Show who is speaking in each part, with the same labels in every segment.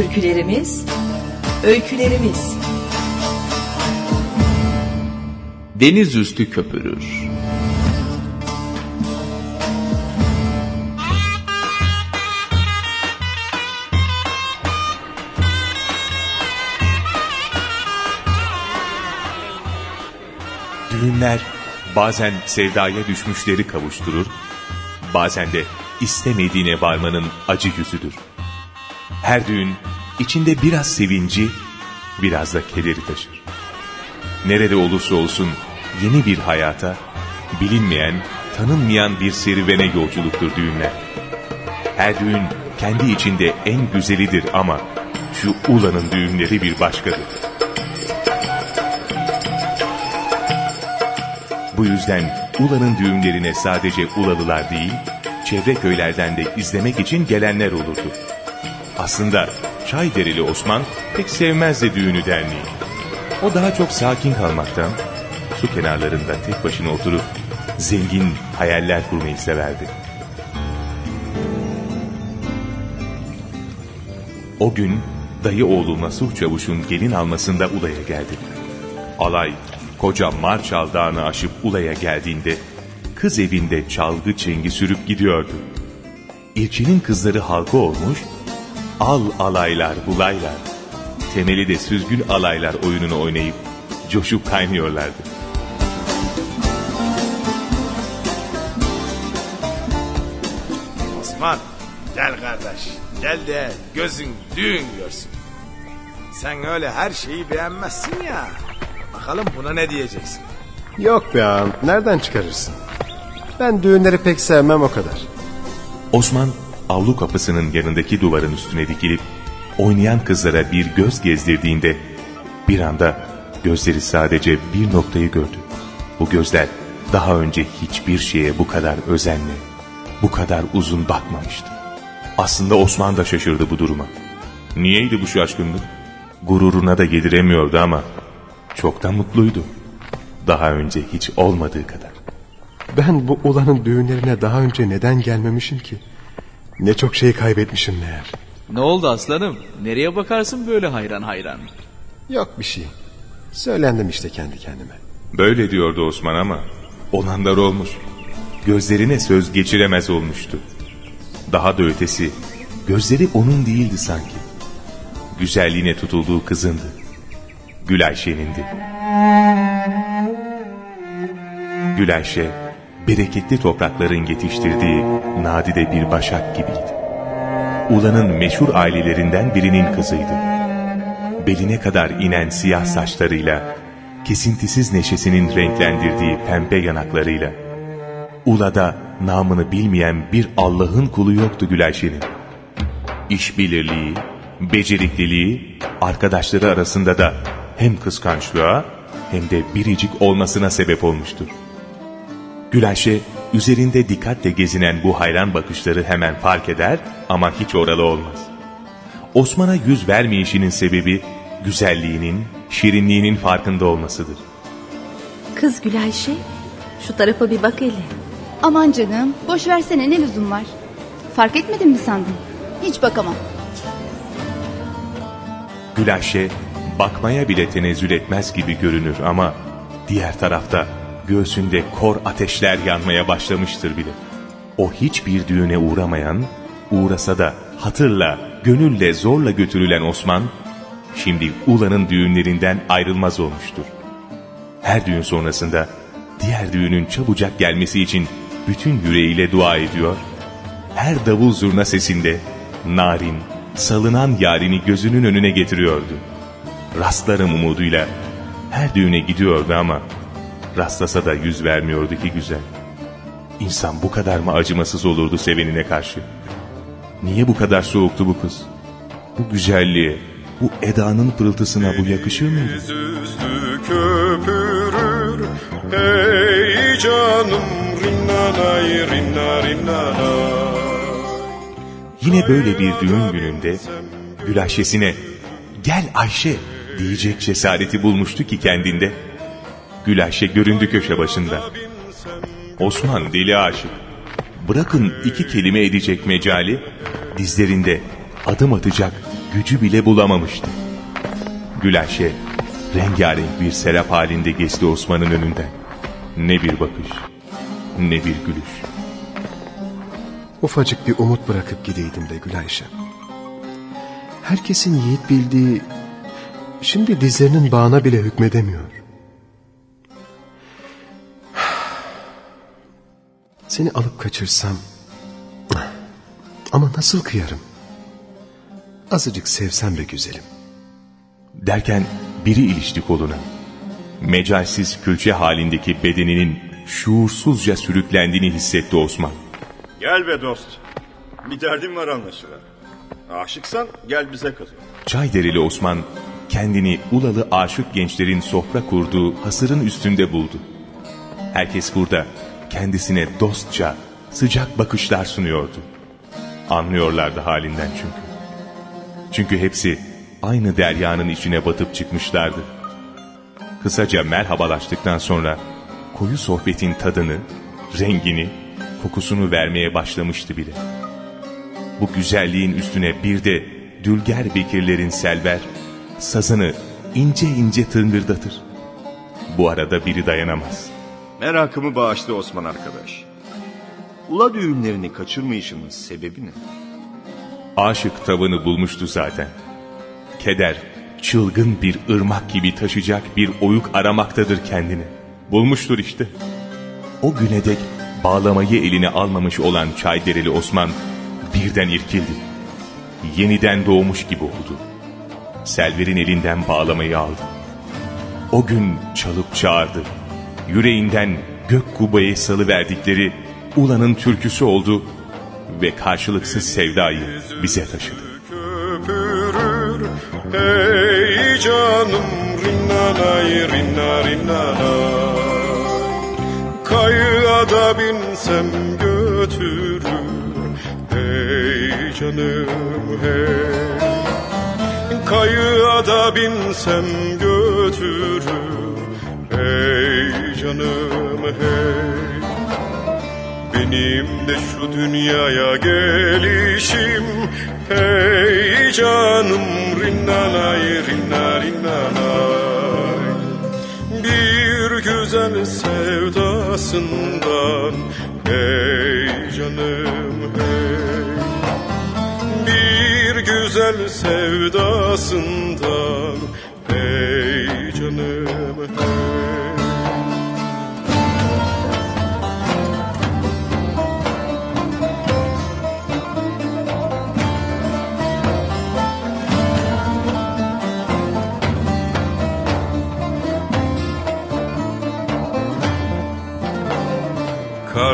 Speaker 1: Türkülerimiz, öykülerimiz.
Speaker 2: Deniz üstü köpürür. Düğünler bazen sevdaya düşmüşleri kavuşturur, bazen de istemediğine varmanın acı yüzüdür. Her düğün içinde biraz sevinci, biraz da kederi taşır. Nerede olursa olsun yeni bir hayata, bilinmeyen, tanınmayan bir serüvene yolculuktur düğünler. Her düğün kendi içinde en güzelidir ama şu Ula'nın düğünleri bir başkadır. Bu yüzden Ula'nın düğünlerine sadece Ulalılar değil, çevre köylerden de izlemek için gelenler olurdu. Aslında Çayderili Osman pek sevmezdi düğünü derneği. O daha çok sakin kalmaktan, su kenarlarında tek başına oturup zengin hayaller kurmayı severdi. O gün dayı oğlu Nasuh Çavuş'un gelin almasında Ula'ya geldi. Alay koca Marçal Dağı'nı aşıp Ula'ya geldiğinde kız evinde çalgı çengi sürüp gidiyordu. İlçinin kızları halka olmuş, al alaylar bulaylar, temeli de süzgün alaylar oyununu oynayıp coşup kaynıyorlardı.
Speaker 3: Osman gel kardeş gel de gözün düğün görsün. Sen öyle her şeyi beğenmezsin ya. Bakalım buna ne diyeceksin?
Speaker 4: Yok be ağam nereden çıkarırsın? Ben düğünleri pek sevmem o kadar.
Speaker 2: Osman avlu kapısının yanındaki duvarın üstüne dikilip oynayan kızlara bir göz gezdirdiğinde bir anda gözleri sadece bir noktayı gördü. Bu gözler daha önce hiçbir şeye bu kadar özenle, bu kadar uzun bakmamıştı. Aslında Osman da şaşırdı bu duruma. Niyeydi bu şaşkınlık? Gururuna da yediremiyordu ama çok da mutluydu. Daha önce hiç olmadığı kadar.
Speaker 4: Ben bu ulanın düğünlerine daha önce neden gelmemişim ki? Ne çok şey kaybetmişim meğer.
Speaker 5: Ne oldu aslanım? Nereye bakarsın böyle hayran hayran?
Speaker 4: Yok bir şey. Söylendim işte kendi kendime.
Speaker 2: Böyle diyordu Osman ama olanlar olmuş. Gözlerine söz geçiremez olmuştu. Daha da ötesi gözleri onun değildi sanki. Güzelliğine tutulduğu kızındı. Gülayşe'nindi. Gülayşe, bereketli toprakların yetiştirdiği nadide bir başak gibiydi. Ula'nın meşhur ailelerinden birinin kızıydı. Beline kadar inen siyah saçlarıyla, kesintisiz neşesinin renklendirdiği pembe yanaklarıyla, Ula'da namını bilmeyen bir Allah'ın kulu yoktu Gülayşe'nin. İşbirliği, becerikliliği, arkadaşları arasında da hem kıskançlığa hem de biricik olmasına sebep olmuştur. Gülayşe üzerinde dikkatle gezinen bu hayran bakışları hemen fark eder ama hiç oralı olmaz. Osman'a yüz vermeyişinin sebebi güzelliğinin, şirinliğinin farkında olmasıdır.
Speaker 6: Kız Gülayşe şu tarafa bir bak hele.
Speaker 7: Aman canım boş versene ne lüzum var. Fark etmedin mi sandın? Hiç bakamam.
Speaker 2: Gülayşe bakmaya bile tenezzül etmez gibi görünür ama diğer tarafta göğsünde kor ateşler yanmaya başlamıştır bile. O hiçbir düğüne uğramayan, uğrasa da hatırla, gönülle zorla götürülen Osman, şimdi Ula'nın düğünlerinden ayrılmaz olmuştur. Her düğün sonrasında diğer düğünün çabucak gelmesi için bütün yüreğiyle dua ediyor, her davul zurna sesinde narin, salınan yarini gözünün önüne getiriyordu. Rastlarım umuduyla her düğüne gidiyordu ama rastlasa da yüz vermiyordu ki güzel. İnsan bu kadar mı acımasız olurdu sevenine karşı? Niye bu kadar soğuktu bu kız? Bu güzelliğe, bu edanın pırıltısına bu yakışır mıydı?
Speaker 8: üstü köpürür Hey canım rinnanay rinna rinnanay
Speaker 2: Yine böyle bir düğün gününde Gülayşe'sine gel Ayşe diyecek cesareti bulmuştu ki kendinde. Gülayşe göründü köşe başında. Osman deli aşık. Bırakın iki kelime edecek mecali, dizlerinde adım atacak, gücü bile bulamamıştı. Gülayşe rengarenk bir serap halinde geçti Osman'ın önünden. Ne bir bakış, ne bir gülüş.
Speaker 4: Ufacık bir umut bırakıp gideydim de Gülayşe. Herkesin yiğit bildiği, şimdi dizlerinin bağına bile hükmedemiyor. Seni alıp kaçırsam, ama nasıl kıyarım? Azıcık sevsem be güzelim.
Speaker 2: Derken biri ilişti koluna. Mecalsiz külçe halindeki bedeninin şuursuzca sürüklendiğini hissetti Osman.
Speaker 8: Gel be dost. Bir derdin var anlaşılan. Aşıksan gel bize kızım.
Speaker 2: Çayderili Osman kendini Ulalı aşık gençlerin sofra kurduğu hasırın üstünde buldu. Herkes burada kendisine dostça, sıcak bakışlar sunuyordu. Anlıyorlardı halinden çünkü. Çünkü hepsi aynı deryanın içine batıp çıkmışlardı. Kısaca merhabalaştıktan sonra koyu sohbetin tadını, rengini, kokusunu vermeye başlamıştı bile. Bu güzelliğin üstüne bir de Dülger Bekirlerin Selver, sazını ince ince tıngırdatır. Bu arada biri dayanamaz.
Speaker 8: Merakımı bağışlı Osman arkadaş. Ula düğünlerini kaçırmayışının sebebi ne?
Speaker 2: Aşık tavını bulmuştu zaten. Keder, çılgın bir ırmak gibi taşacak bir oyuk aramaktadır kendini. Bulmuştur işte. O güne dek bağlamayı eline almamış olan Çaydereli Osman birden irkildi. Yeniden doğmuş gibi oldu. Selver'in elinden bağlamayı aldı. O gün çalıp çağırdı. Yüreğinden gök kubbayı salıverdikleri Ula'nın türküsü oldu ve karşılıksız sevdayı bize taşıdı.
Speaker 8: Köpürür hey canım rinnanay rinna binsem götürür hey canım hey Kayığa da binsem götürür hey canım hey. Benim de şu dünyaya gelişim Hey. Canım rinnanay rinna rinnanay Bir güzel sevdasından Hey. Canım hey. Bir güzel sevdasından Hey. Canım hey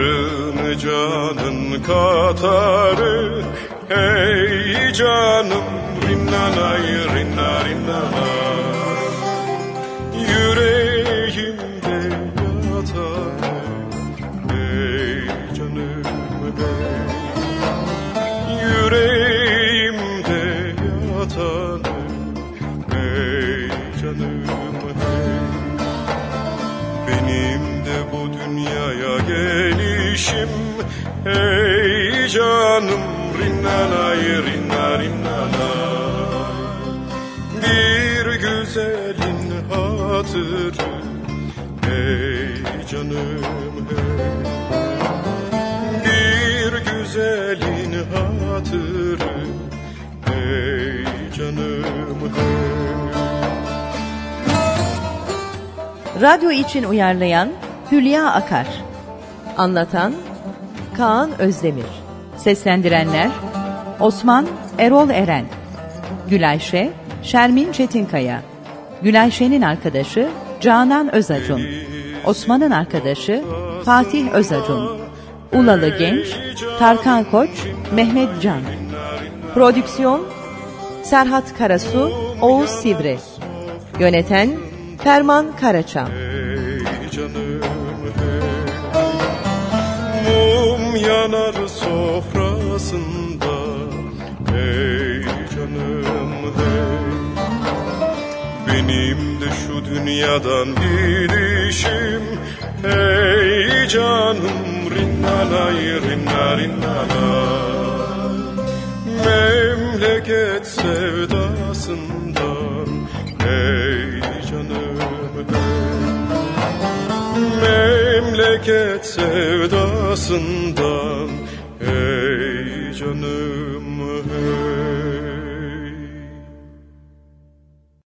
Speaker 8: Karın canın katarı Hey canım rinnanay rinna rinnanay Yüreğimde yatar. Hey canım Hey canım rinnanay rinna rinnanay Bir güzelin hatırı Hey canım hey Bir güzelin hatırı Hey canım hey
Speaker 1: Radyo için uyarlayan Hülya Akar. Anlatan Kaan Özdemir. Seslendirenler Osman Erol Eren Gülayşe Şermin Çetinkaya Gülayşe'nin arkadaşı Canan Özacun Osman'ın arkadaşı Fatih Özacun Ulalı Genç Tarkan Koç Mehmet Can. Prodüksiyon Serhat Karasu Oğuz Sivri. Yöneten Ferman Karaçam
Speaker 8: yanar sofrasında. Hey canım hey. Benim de şu dünyadan gidişim. Hey canım rinnanay rinna Memleket sevdasından. Hey canım hey Memleket sevdasından Hey canım